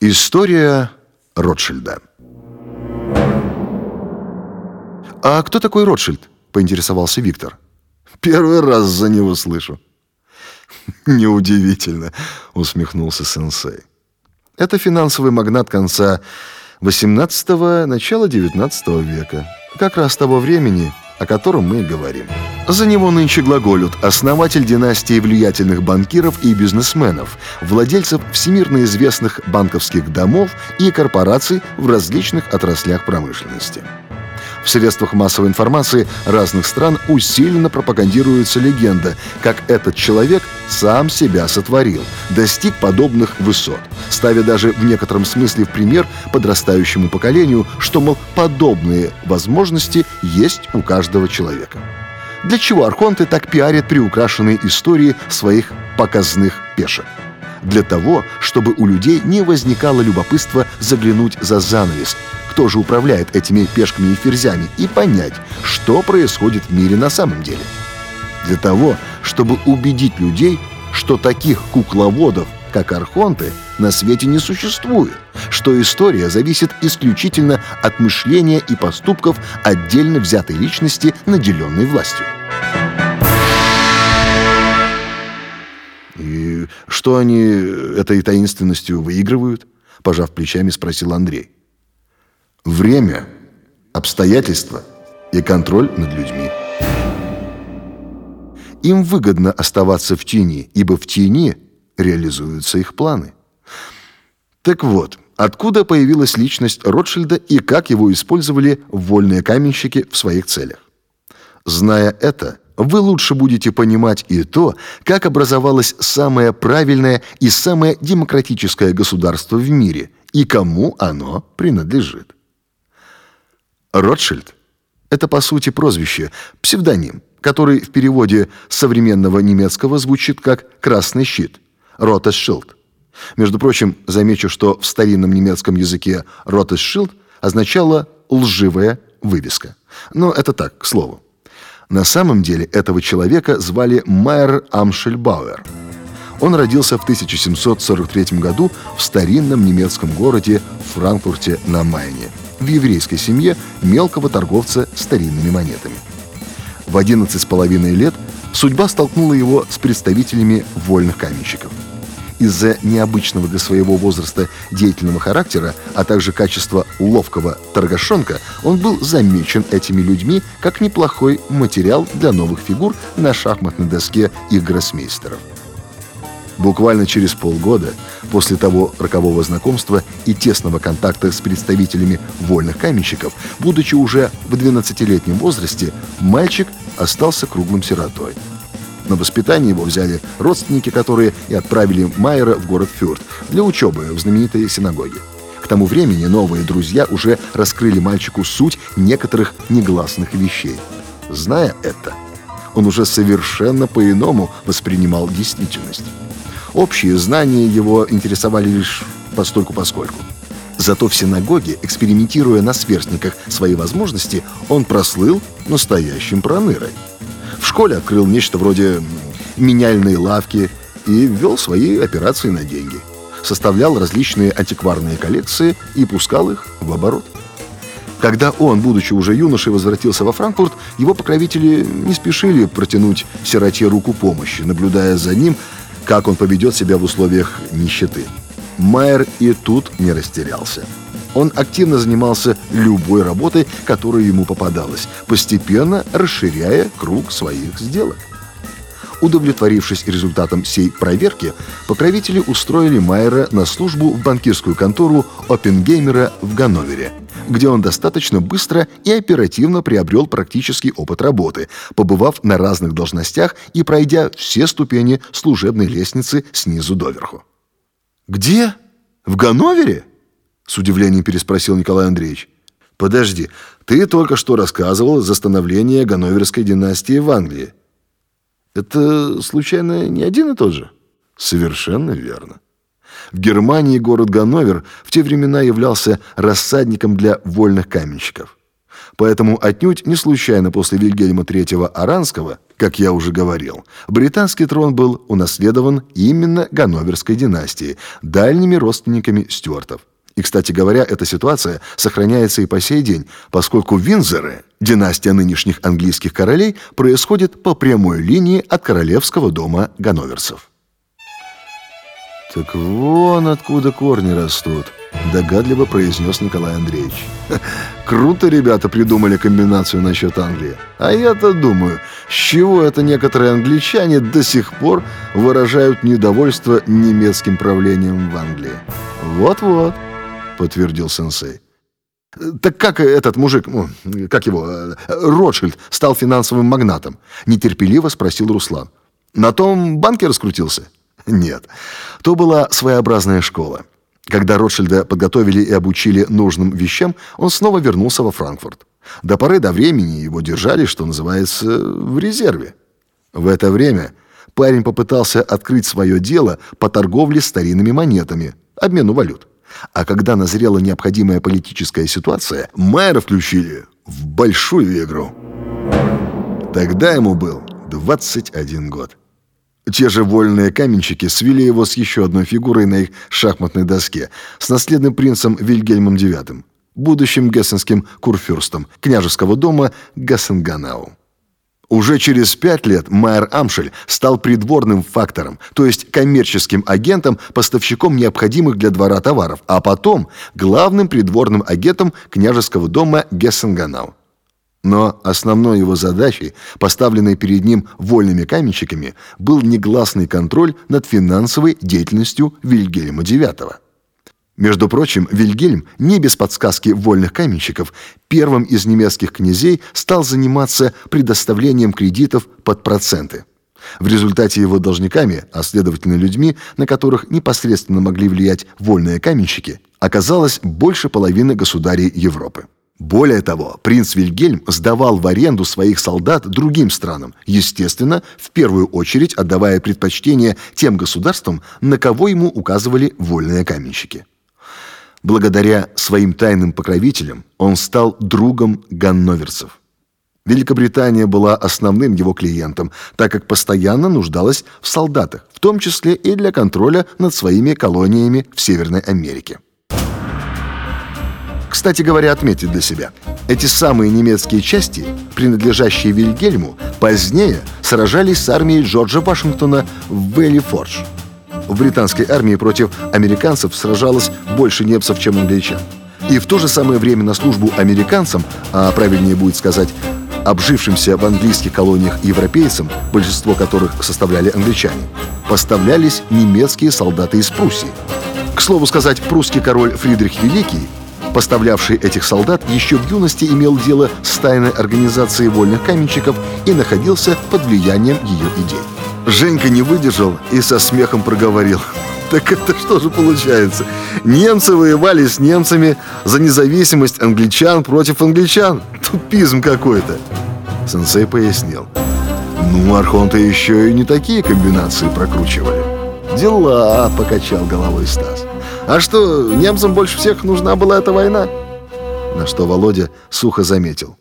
История Ротшильда. «А кто такой Ротшильд?» – поинтересовался Виктор. «Первый раз за него слышу». «Неудивительно», – усмехнулся сенсей. «Это финансовый магнат конца XVIII – начала XIX века. Как раз того времени, о котором мы и говорим. За него нынче глаголют основатель династии влиятельных банкиров и бизнесменов, владельцев всемирно известных банковских домов и корпораций в различных отраслях промышленности. В средствах массовой информации разных стран усиленно пропагандируется легенда, как этот человек сам себя сотворил, достиг подобных высот, ставя даже в некотором смысле в пример подрастающему поколению, что, мол, подобные возможности есть у каждого человека. Для чего архонты так пиарят приукрашенные истории своих показных пешек? Для того, чтобы у людей не возникало любопытства заглянуть за занавес, кто же управляет этими пешками и ферзями, и понять, что происходит в мире на самом деле. Для того, чтобы убедить людей, что таких кукловодов, как архонты, на свете не существует, что история зависит исключительно от мышления и поступков отдельно взятой личности, наделенной властью. Что они этой таинственностью выигрывают?» Пожав плечами, спросил Андрей. «Время, обстоятельства и контроль над людьми». Им выгодно оставаться в тени, ибо в тени реализуются их планы. Так вот, откуда появилась личность Ротшильда и как его использовали вольные каменщики в своих целях? Зная это, вы лучше будете понимать и то, как образовалось самое правильное и самое демократическое государство в мире и кому оно принадлежит. Ротшильд – это, по сути, прозвище, псевдоним, который в переводе современного немецкого звучит как «красный щит» – «Ротесшилд». Между прочим, замечу, что в старинном немецком языке «Ротесшилд» означало «лживая вывеска». Но это так, к слову. На самом деле этого человека звали Майер Амшельбауэр. Он родился в 1743 году в старинном немецком городе Франкфурте на Майне, в еврейской семье мелкого торговца старинными монетами. В 11 с половиной лет судьба столкнула его с представителями вольных каменщиков – из-за необычного для своего возраста деятельного характера, а также качества ловкого торгашонка, он был замечен этими людьми как неплохой материал для новых фигур на шахматной доске их гроссмейстеров. Буквально через полгода после того рокового знакомства и тесного контакта с представителями вольных каменщиков, будучи уже в 12-летнем возрасте, мальчик остался круглым сиротой. На воспитание его взяли родственники, которые и отправили Майера в город Фюрт для учебы в знаменитой синагоге. К тому времени новые друзья уже раскрыли мальчику суть некоторых негласных вещей. Зная это, он уже совершенно по-иному воспринимал действительность. Общие знания его интересовали лишь постольку-поскольку. Зато в синагоге, экспериментируя на сверстниках свои возможности, он прослыл настоящим пронырой. В школе открыл нечто вроде меняльной лавки и ввел свои операции на деньги. Составлял различные антикварные коллекции и пускал их в оборот. Когда он, будучи уже юношей, возвратился во Франкфурт, его покровители не спешили протянуть сироте руку помощи, наблюдая за ним, как он поведет себя в условиях нищеты. Майер и тут не растерялся. Он активно занимался любой работой, которая ему попадалась, постепенно расширяя круг своих сделок. Удовлетворившись результатом сей проверки, покровители устроили Майера на службу в банкирскую контору Оппенгеймера в Ганновере, где он достаточно быстро и оперативно приобрел практический опыт работы, побывав на разных должностях и пройдя все ступени служебной лестницы снизу доверху. «Где? В Ганновере?» С удивлением переспросил Николай Андреевич. «Подожди, ты только что рассказывал за становление Ганноверской династии в Англии. Это, случайно, не один и тот же?» «Совершенно верно. В Германии город Ганновер в те времена являлся рассадником для вольных каменщиков. Поэтому отнюдь не случайно после Вильгельма III Аранского, как я уже говорил, британский трон был унаследован именно Ганноверской династией, дальними родственниками Стюартов. И, кстати говоря, эта ситуация сохраняется и по сей день, поскольку Винзоры, династия нынешних английских королей, происходит по прямой линии от королевского дома ганноверцев. «Так вон откуда корни растут», — догадливо произнес Николай Андреевич. «Круто ребята придумали комбинацию насчет Англии. А я-то думаю, с чего это некоторые англичане до сих пор выражают недовольство немецким правлением в Англии? Вот-вот» подтвердил сенсей. Так как этот мужик, ну, как его, э, Ротшильд, стал финансовым магнатом? Нетерпеливо спросил Руслан. На том банке раскрутился? Нет. То была своеобразная школа. Когда Ротшильда подготовили и обучили нужным вещам, он снова вернулся во Франкфурт. До поры до времени его держали, что называется, в резерве. В это время парень попытался открыть свое дело по торговле старинными монетами, обмену валют. А когда назрела необходимая политическая ситуация, мэра включили в большую игру. Тогда ему был 21 год. Те же вольные каменщики свели его с еще одной фигурой на их шахматной доске, с наследным принцем Вильгельмом IX, будущим гессенским курфюрстом княжеского дома Гессенганау. Уже через пять лет Майер Амшель стал придворным фактором, то есть коммерческим агентом, поставщиком необходимых для двора товаров, а потом главным придворным агентом княжеского дома Гессенганау. Но основной его задачей, поставленной перед ним вольными каменщиками, был негласный контроль над финансовой деятельностью Вильгельма IX. Между прочим, Вильгельм, не без подсказки вольных каменщиков, первым из немецких князей стал заниматься предоставлением кредитов под проценты. В результате его должниками, а следовательно людьми, на которых непосредственно могли влиять вольные каменщики, оказалось больше половины государей Европы. Более того, принц Вильгельм сдавал в аренду своих солдат другим странам, естественно, в первую очередь отдавая предпочтение тем государствам, на кого ему указывали вольные каменщики. Благодаря своим тайным покровителям он стал другом ганноверцев. Великобритания была основным его клиентом, так как постоянно нуждалась в солдатах, в том числе и для контроля над своими колониями в Северной Америке. Кстати говоря, отметить для себя, эти самые немецкие части, принадлежащие Вильгельму, позднее сражались с армией Джорджа Вашингтона в Вэлли-Фордж – в британской армии против американцев сражалось больше немцев, чем англичан. И в то же самое время на службу американцам, а правильнее будет сказать, обжившимся в английских колониях европейцам, большинство которых составляли англичане, поставлялись немецкие солдаты из Пруссии. К слову сказать, прусский король Фридрих Великий, поставлявший этих солдат, еще в юности имел дело с тайной организацией вольных каменщиков и находился под влиянием ее идей. Женька не выдержал и со смехом проговорил. Так это что же получается? Немцы воевали с немцами за независимость англичан против англичан. Тупизм какой-то. Сенсей пояснил. Ну, архонты еще и не такие комбинации прокручивали. Дела, покачал головой Стас. А что, немцам больше всех нужна была эта война? На что Володя сухо заметил.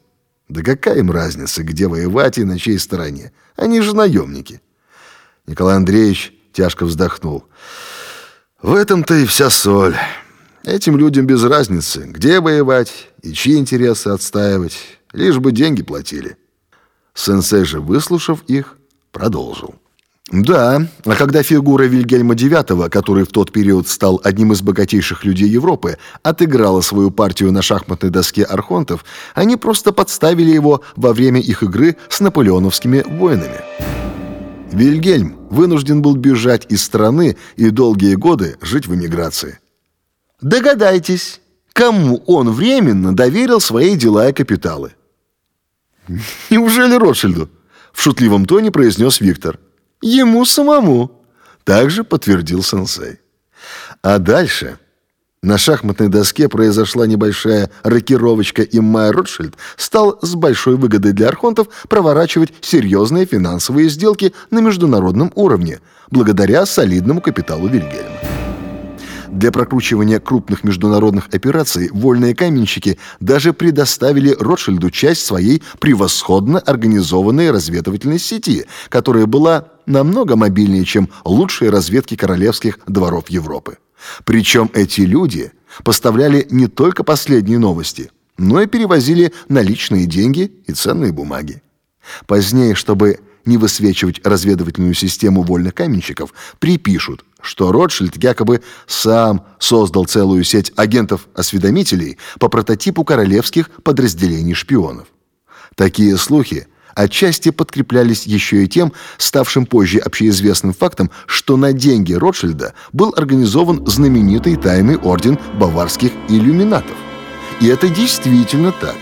Да какая им разница, где воевать и на чьей стороне? Они же наемники. Николай Андреевич тяжко вздохнул. В этом-то и вся соль. Этим людям без разницы, где воевать и чьи интересы отстаивать, лишь бы деньги платили. Сенсей же, выслушав их, продолжил. Да, а когда фигура Вильгельма IX, который в тот период стал одним из богатейших людей Европы, отыграла свою партию на шахматной доске архонтов, они просто подставили его во время их игры с наполеоновскими воинами. Вильгельм вынужден был бежать из страны и долгие годы жить в эмиграции. Догадайтесь, кому он временно доверил свои дела и капиталы? Неужели Ротшильду? В шутливом тоне произнес Виктор. Ему самому. Также подтвердил сенсей. А дальше на шахматной доске произошла небольшая рокировочка, и Майер Ротшильд стал с большой выгодой для архонтов проворачивать серьезные финансовые сделки на международном уровне, благодаря солидному капиталу Вильгельма. Для прокручивания крупных международных операций вольные каменщики даже предоставили Ротшильду часть своей превосходно организованной разведывательной сети, которая была намного мобильнее, чем лучшие разведки королевских дворов Европы. Причем эти люди поставляли не только последние новости, но и перевозили наличные деньги и ценные бумаги. Позднее, чтобы не высвечивать разведывательную систему вольных каменщиков, припишут, что Ротшильд якобы сам создал целую сеть агентов-осведомителей по прототипу королевских подразделений шпионов. Такие слухи отчасти подкреплялись еще и тем, ставшим позже общеизвестным фактом, что на деньги Ротшильда был организован знаменитый тайный орден баварских иллюминатов. И это действительно так.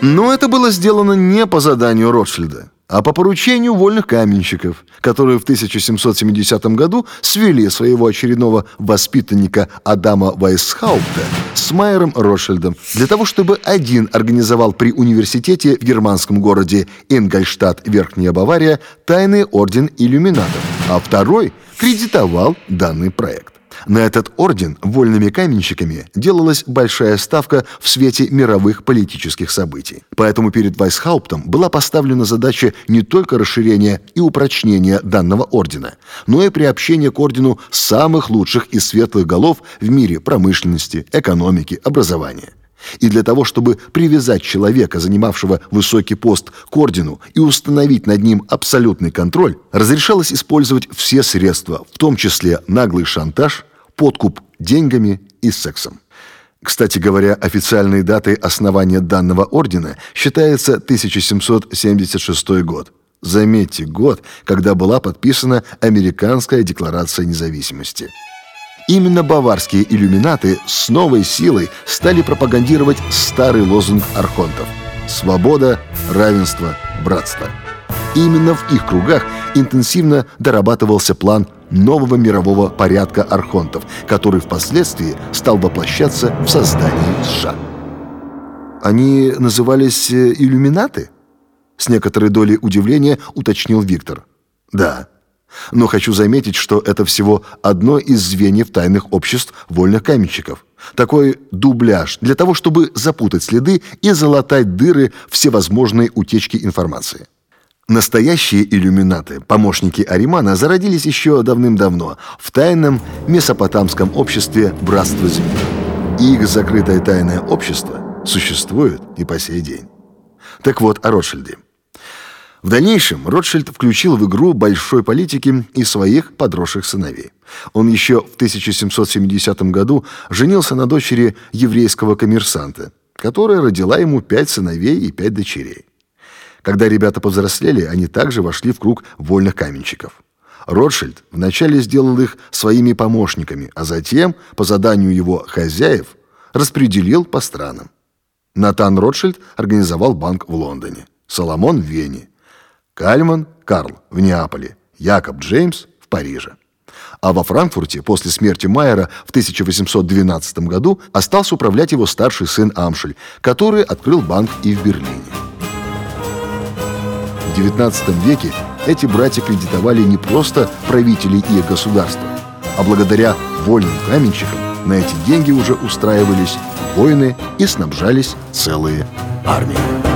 Но это было сделано не по заданию Ротшильда а по поручению вольных каменщиков, которые в 1770 году свели своего очередного воспитанника Адама Вайсхаупта с Майером Ротшильдом для того, чтобы один организовал при университете в германском городе Ингольштадт, Верхняя Бавария, тайный орден иллюминатов, а второй кредитовал данный проект. На этот орден вольными каменщиками делалась большая ставка в свете мировых политических событий. Поэтому перед Вайсхауптом была поставлена задача не только расширения и упрочнения данного ордена, но и приобщения к ордену самых лучших и светлых голов в мире промышленности, экономики, образования. И для того, чтобы привязать человека, занимавшего высокий пост, к ордену и установить над ним абсолютный контроль, разрешалось использовать все средства, в том числе наглый шантаж, подкуп деньгами и сексом. Кстати говоря, официальной датой основания данного ордена считается 1776 год. Заметьте, год, когда была подписана Американская декларация независимости. Именно баварские иллюминаты с новой силой стали пропагандировать старый лозунг архонтов «Свобода, равенство, братство». Именно в их кругах интенсивно дорабатывался план нового мирового порядка архонтов, который впоследствии стал воплощаться в создании США. Они назывались э, иллюминаты? С некоторой долей удивления уточнил Виктор. Да. Но хочу заметить, что это всего одно из звеньев тайных обществ вольных каменщиков. Такой дубляж для того, чтобы запутать следы и залатать дыры всевозможной утечки информации. Настоящие иллюминаты, помощники Аримана, зародились еще давным-давно в тайном месопотамском обществе Братства Земли. Их закрытое тайное общество существует и по сей день. Так вот, о Ротшильде. В дальнейшем Ротшильд включил в игру большой политики и своих подросших сыновей. Он еще в 1770 году женился на дочери еврейского коммерсанта, которая родила ему пять сыновей и пять дочерей. Когда ребята повзрослели, они также вошли в круг вольных каменщиков. Ротшильд вначале сделал их своими помощниками, а затем, по заданию его хозяев, распределил по странам. Натан Ротшильд организовал банк в Лондоне, Соломон в Вене, Кальман Карл в Неаполе, Якоб Джеймс в Париже. А во Франкфурте после смерти Майера в 1812 году остался управлять его старший сын Амшель, который открыл банк и в Берлине. В XIX веке эти братья кредитовали не просто правителей и государства, а благодаря вольным каменщикам на эти деньги уже устраивались войны и снабжались целые армии.